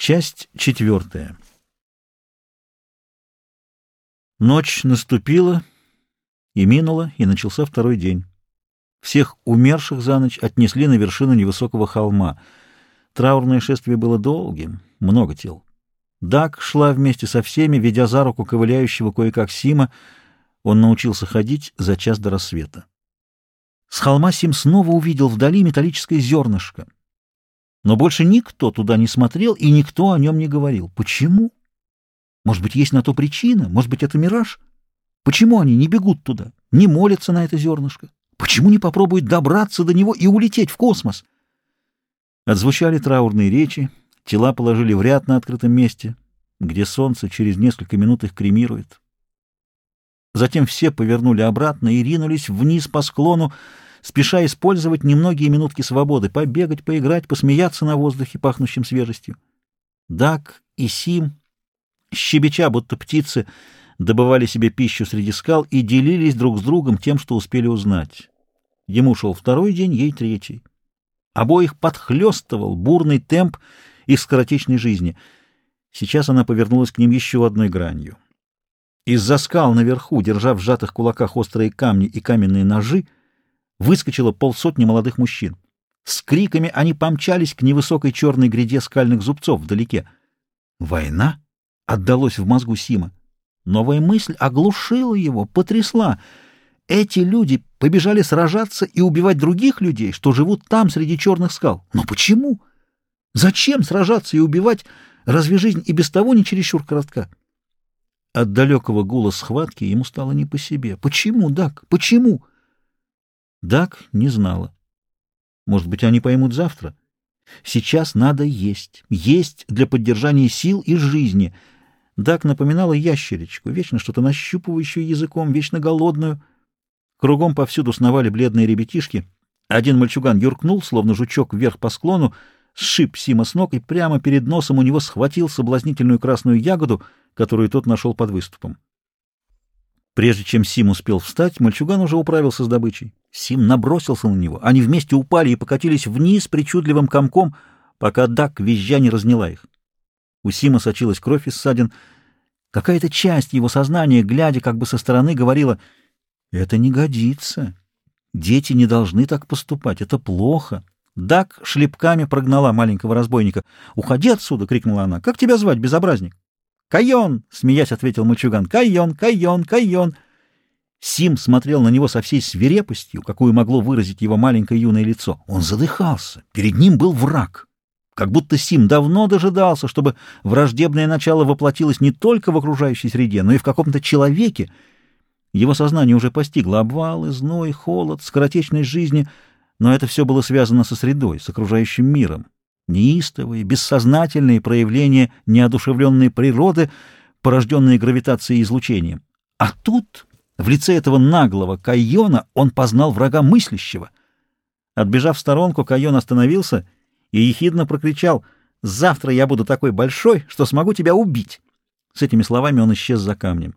Часть четвертая. Ночь наступила и минула, и начался второй день. Всех умерших за ночь отнесли на вершину невысокого холма. Траурное шествие было долгим, много тел. Дак шла вместе со всеми, ведя за руку ковыляющего кое-как Сима. Он научился ходить за час до рассвета. С холма Сим снова увидел вдали металлическое зернышко — но больше никто туда не смотрел, и никто о нем не говорил. Почему? Может быть, есть на то причина? Может быть, это мираж? Почему они не бегут туда, не молятся на это зернышко? Почему не попробуют добраться до него и улететь в космос? Отзвучали траурные речи, тела положили в ряд на открытом месте, где солнце через несколько минут их кремирует. Затем все повернули обратно и ринулись вниз по склону, спеша использовать немногие минутки свободы, побегать, поиграть, посмеяться на воздухе, пахнущем свежестью. Дак и Сим, щебеча, будто птицы, добывали себе пищу среди скал и делились друг с другом тем, что успели узнать. Ему шел второй день, ей третий. Обоих подхлестывал бурный темп их скоротечной жизни. Сейчас она повернулась к ним еще одной гранью. Из-за скал наверху, держа в сжатых кулаках острые камни и каменные ножи, выскочило полсотни молодых мужчин. С криками они помчались к невысокой черной гряде скальных зубцов вдалеке. Война отдалась в мозгу Сима. Новая мысль оглушила его, потрясла. Эти люди побежали сражаться и убивать других людей, что живут там, среди черных скал. Но почему? Зачем сражаться и убивать? Разве жизнь и без того не чересчур коротка? От далекого гула схватки ему стало не по себе. Почему, Дак? Почему? Дак не знала. Может быть, они поймут завтра. Сейчас надо есть. Есть для поддержания сил и жизни. Дак напоминала ящеричку, вечно что-то нащупывающую языком, вечно голодную. Кругом повсюду сновали бледные ребятишки. Один мальчуган юркнул, словно жучок, вверх по склону, сшиб Сима с ног и прямо перед носом у него схватил соблазнительную красную ягоду, которую тот нашел под выступом. Прежде чем Сим успел встать, мальчуган уже управился с добычей. Сим набросился на него. Они вместе упали и покатились вниз причудливым комком, пока Дак визжа не разняла их. У Сима сочилась кровь из ссадин. Какая-то часть его сознания, глядя как бы со стороны, говорила, «Это не годится. Дети не должны так поступать. Это плохо». Дак шлепками прогнала маленького разбойника. «Уходи отсюда!» — крикнула она. «Как тебя звать, безобразник?» «Кайон!» — смеясь ответил мальчуган. «Кайон! Кайон! Кайон!» Сим смотрел на него со всей свирепостью, какую могло выразить его маленькое юное лицо. Он задыхался. Перед ним был враг. Как будто Сим давно дожидался, чтобы враждебное начало воплотилось не только в окружающей среде, но и в каком-то человеке. Его сознание уже постигло обвалы, зной, холод, скоротечность жизни, но это все было связано со средой, с окружающим миром неистовые, бессознательные проявления неодушевленной природы, порожденные гравитацией и излучением. А тут, в лице этого наглого Кайона, он познал врага мыслящего. Отбежав в сторонку, Кайон остановился и ехидно прокричал «Завтра я буду такой большой, что смогу тебя убить!» С этими словами он исчез за камнем.